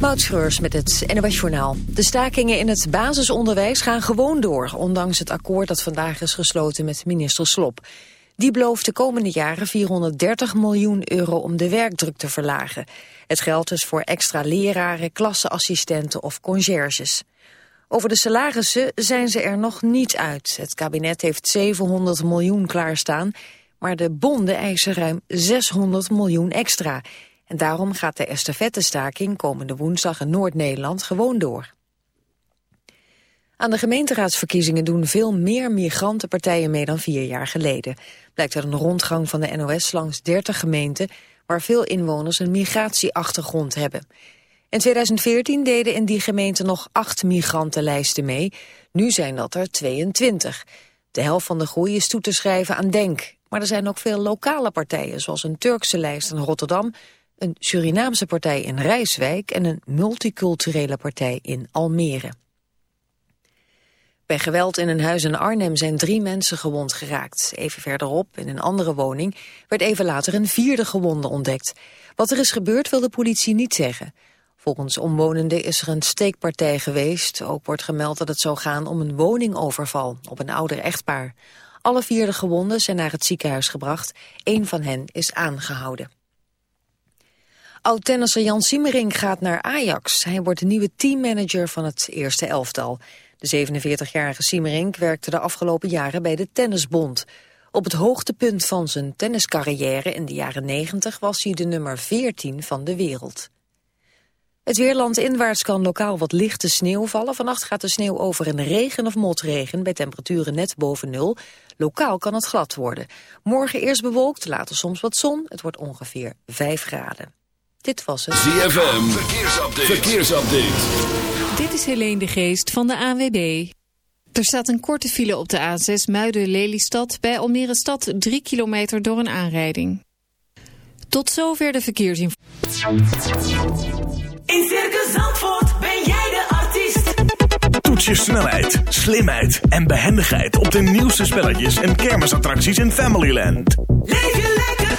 Moutschreurs met het NOS Journaal. De stakingen in het basisonderwijs gaan gewoon door... ondanks het akkoord dat vandaag is gesloten met minister Slop. Die belooft de komende jaren 430 miljoen euro om de werkdruk te verlagen. Het geld is voor extra leraren, klasseassistenten of conciërges. Over de salarissen zijn ze er nog niet uit. Het kabinet heeft 700 miljoen klaarstaan... maar de bonden eisen ruim 600 miljoen extra... En daarom gaat de estafettestaking komende woensdag in Noord-Nederland gewoon door. Aan de gemeenteraadsverkiezingen doen veel meer migrantenpartijen mee dan vier jaar geleden. Blijkt uit een rondgang van de NOS langs 30 gemeenten waar veel inwoners een migratieachtergrond hebben. In 2014 deden in die gemeenten nog acht migrantenlijsten mee. Nu zijn dat er 22. De helft van de groei is toe te schrijven aan DENK. Maar er zijn ook veel lokale partijen, zoals een Turkse lijst in Rotterdam een Surinaamse partij in Rijswijk en een multiculturele partij in Almere. Bij geweld in een huis in Arnhem zijn drie mensen gewond geraakt. Even verderop, in een andere woning, werd even later een vierde gewonde ontdekt. Wat er is gebeurd wil de politie niet zeggen. Volgens omwonenden is er een steekpartij geweest. Ook wordt gemeld dat het zou gaan om een woningoverval op een ouder echtpaar. Alle vierde gewonden zijn naar het ziekenhuis gebracht. Eén van hen is aangehouden. Oud-tennisser Jan Siemering gaat naar Ajax. Hij wordt de nieuwe teammanager van het eerste elftal. De 47-jarige Siemering werkte de afgelopen jaren bij de Tennisbond. Op het hoogtepunt van zijn tenniscarrière in de jaren 90 was hij de nummer 14 van de wereld. Het weerland inwaarts kan lokaal wat lichte sneeuw vallen. Vannacht gaat de sneeuw over in regen of motregen bij temperaturen net boven nul. Lokaal kan het glad worden. Morgen eerst bewolkt, later soms wat zon. Het wordt ongeveer 5 graden. Dit was het. ZFM, verkeersupdate. verkeersupdate. Dit is Helene de Geest van de ANWB. Er staat een korte file op de A6 Muiden-Lelystad... bij Almere Stad 3 kilometer door een aanrijding. Tot zover de verkeersinformatie. In Circus Zandvoort ben jij de artiest. Toets je snelheid, slimheid en behendigheid... op de nieuwste spelletjes en kermisattracties in Familyland. Leef je lekker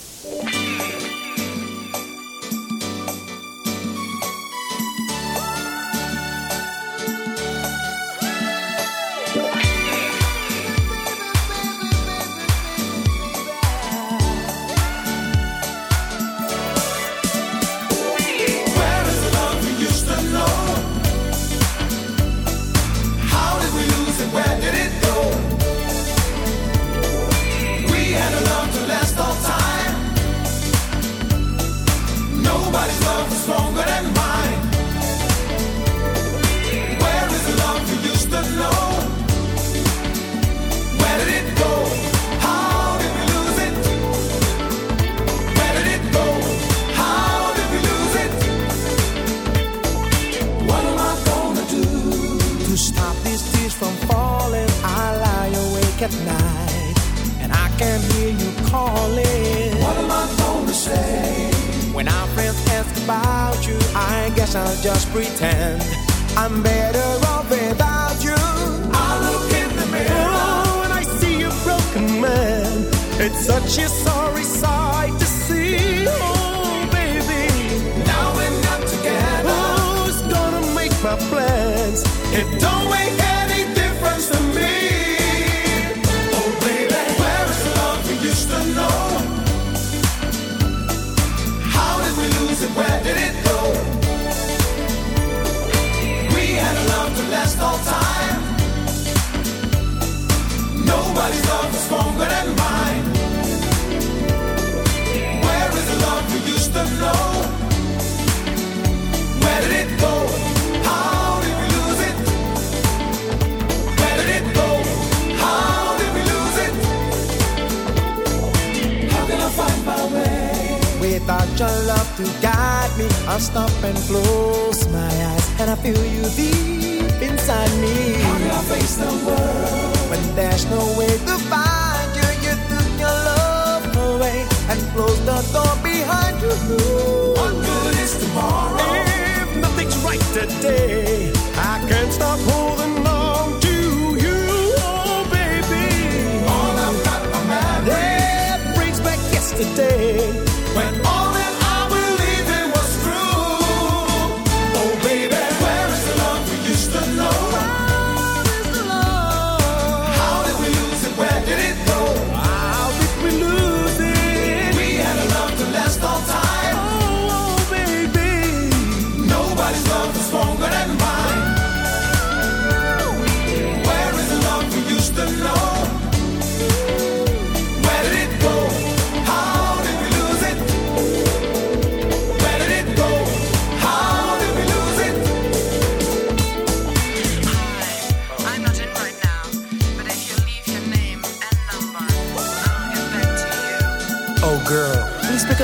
feel you deep inside me. On I face, the world. When there's no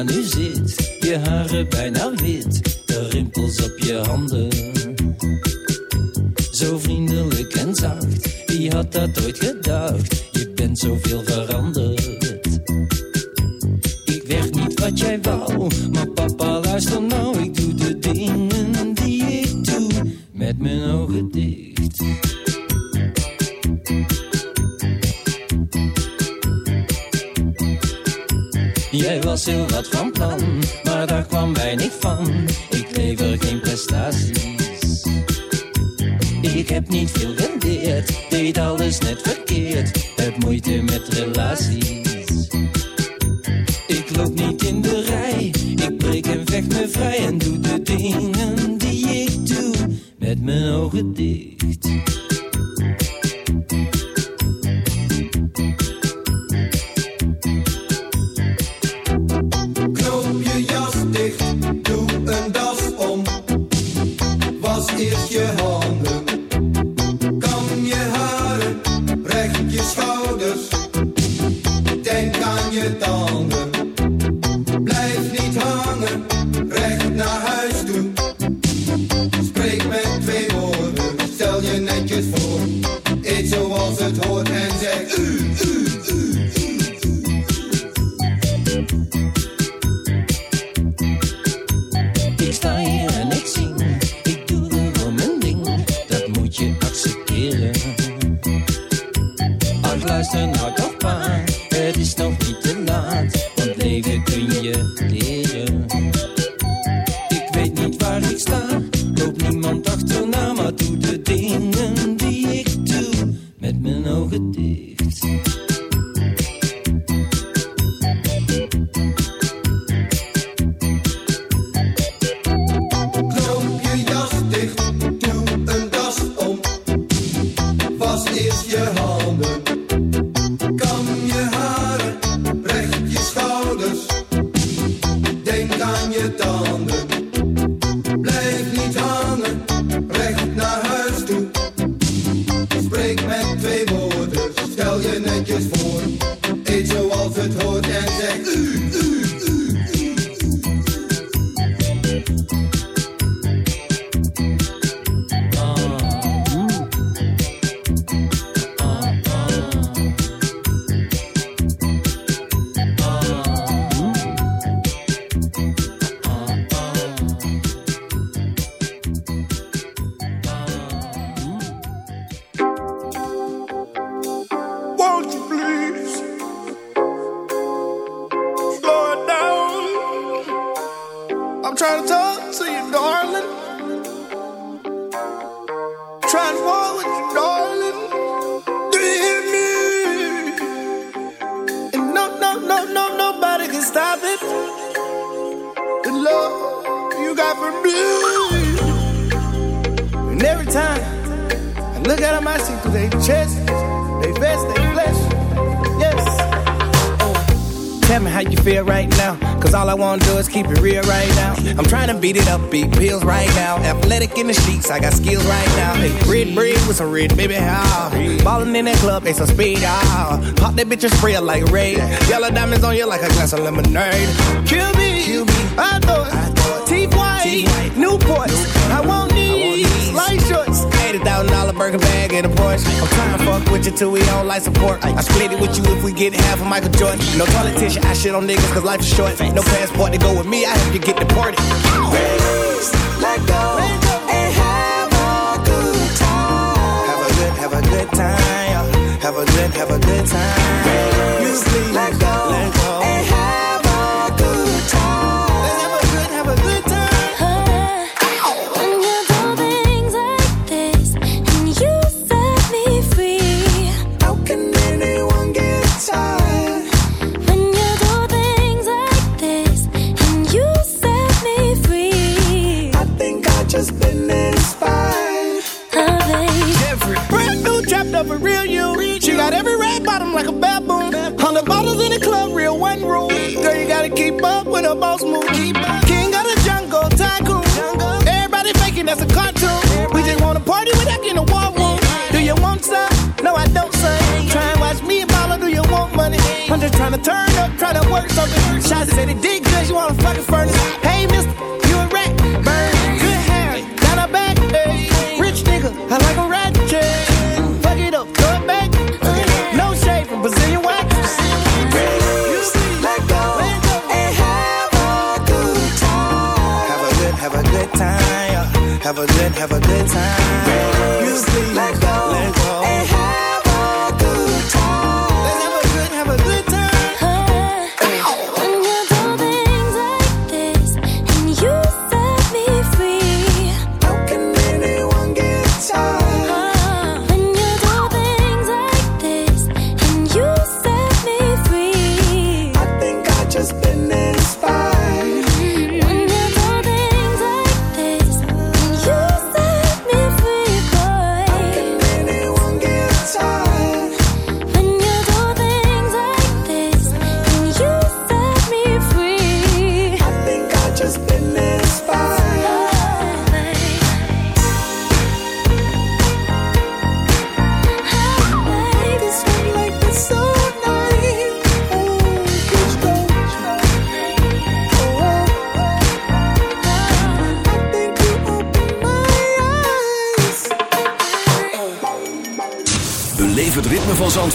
Maar nu zit je haren bijna wit, de rimpels op je handen. Zo vriendelijk en zacht, wie had dat ooit gedacht? Je bent zoveel veranderd. Ik werd niet wat jij wou, up, pills right now. Athletic in the sheets, I got skills right now. Hey, red bread with some red, baby, how? Ballin' in that club, they some speed, ah. Pop that bitch and spray like Ray. Yellow diamonds on you like a glass of lemonade. Kill me, Kill me. I thought, Teeth white, Newport, I want these, light shorts. $80,000 burger bag and a Porsche. I'm trying to fuck with you till we don't like support. I split it with you if we get half of Michael Jordan. No politician, I shit on niggas cause life is short. No passport to go with me, I have to get deported. Hey let go, and have a good time. Have a good, have a good time. Have a good, have a good time. Let go, let go. Tryna turn up, tryna work something. Shots is any dick, cause you wanna fucking furnace. Hey, mister.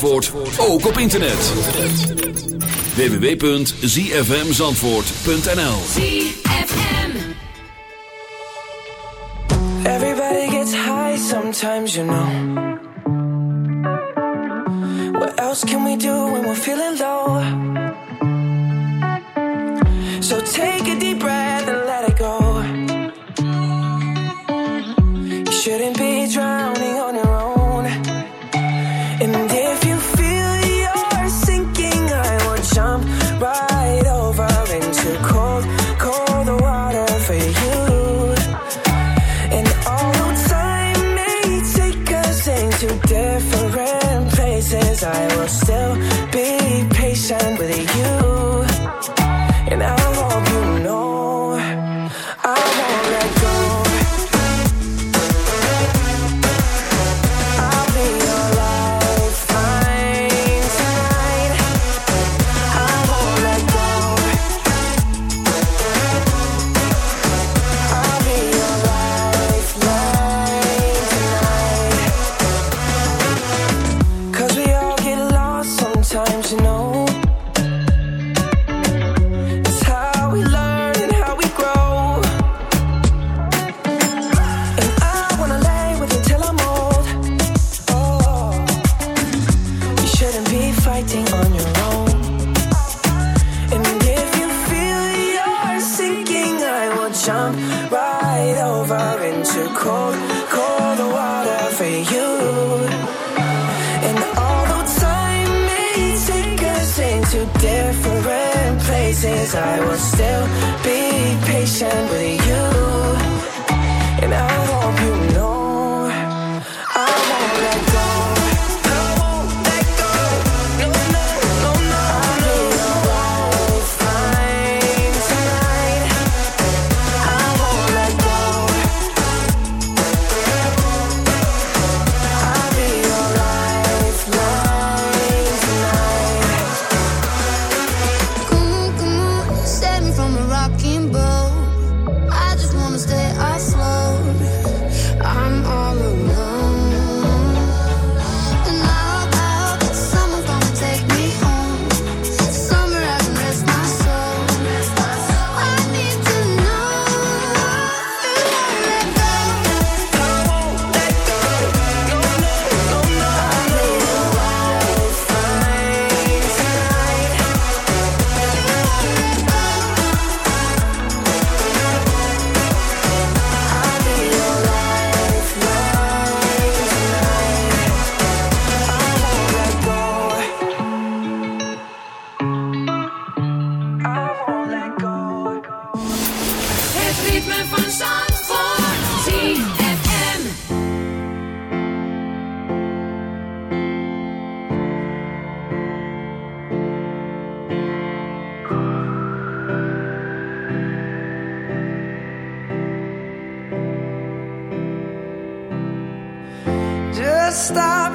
Zandvoort ook op internet. www.zfmzandvoort.nl Everybody gets high sometimes, you know.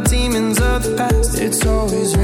demons of the past. It's always.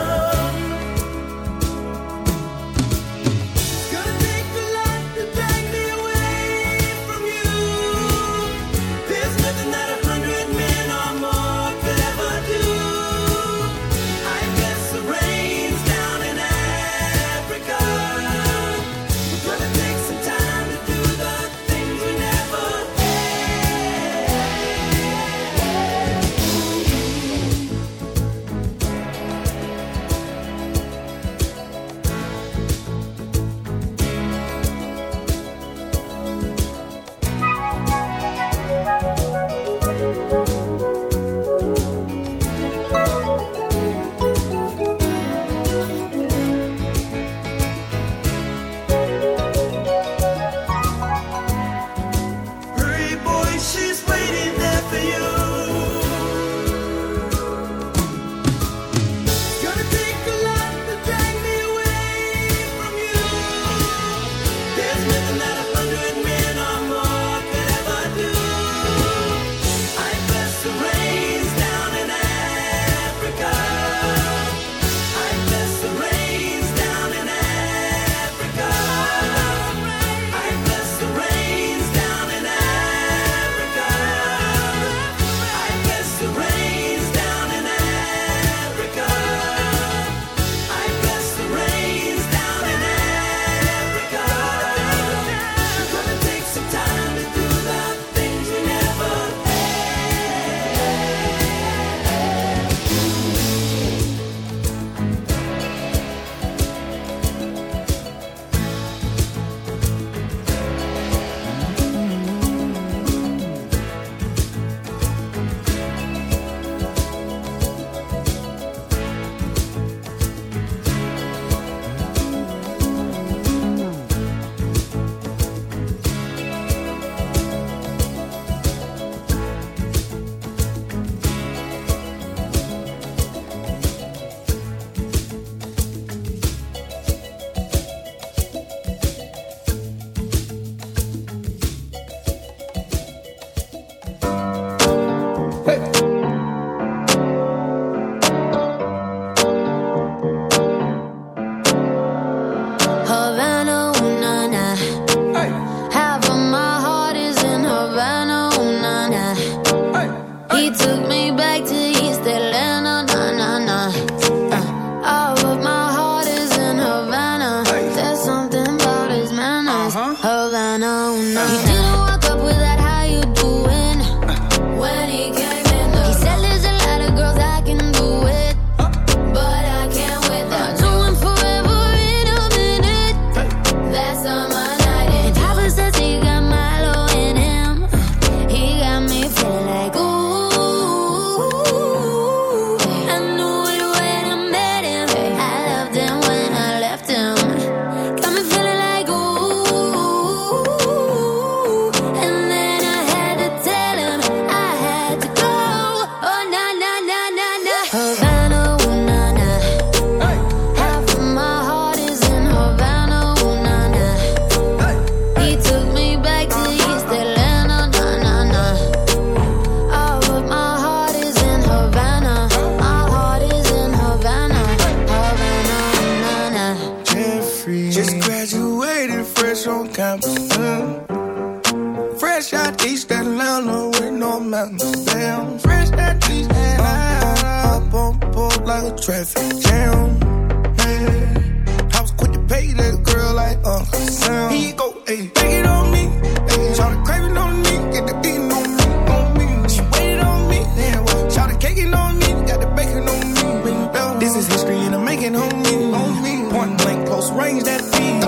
This is history and I'm making homie. Point blank, close range, that beat.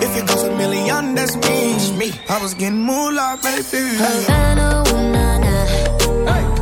If it goes a million, that's me. I was getting moolah, baby. Havana, ooh, nah, nah. Hey.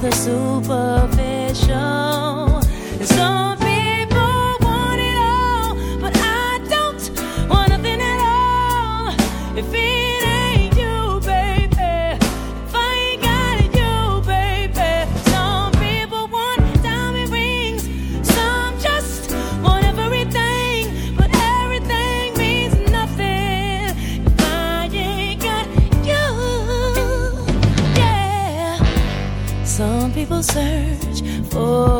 the superficial. search for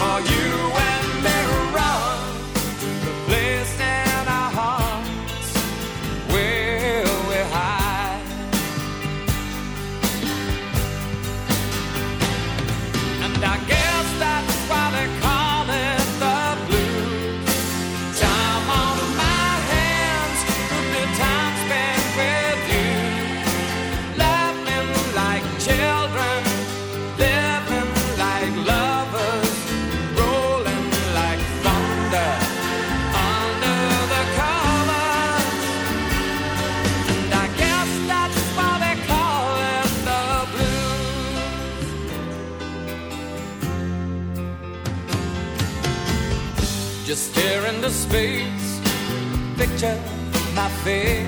Are you. into space. Picture my face.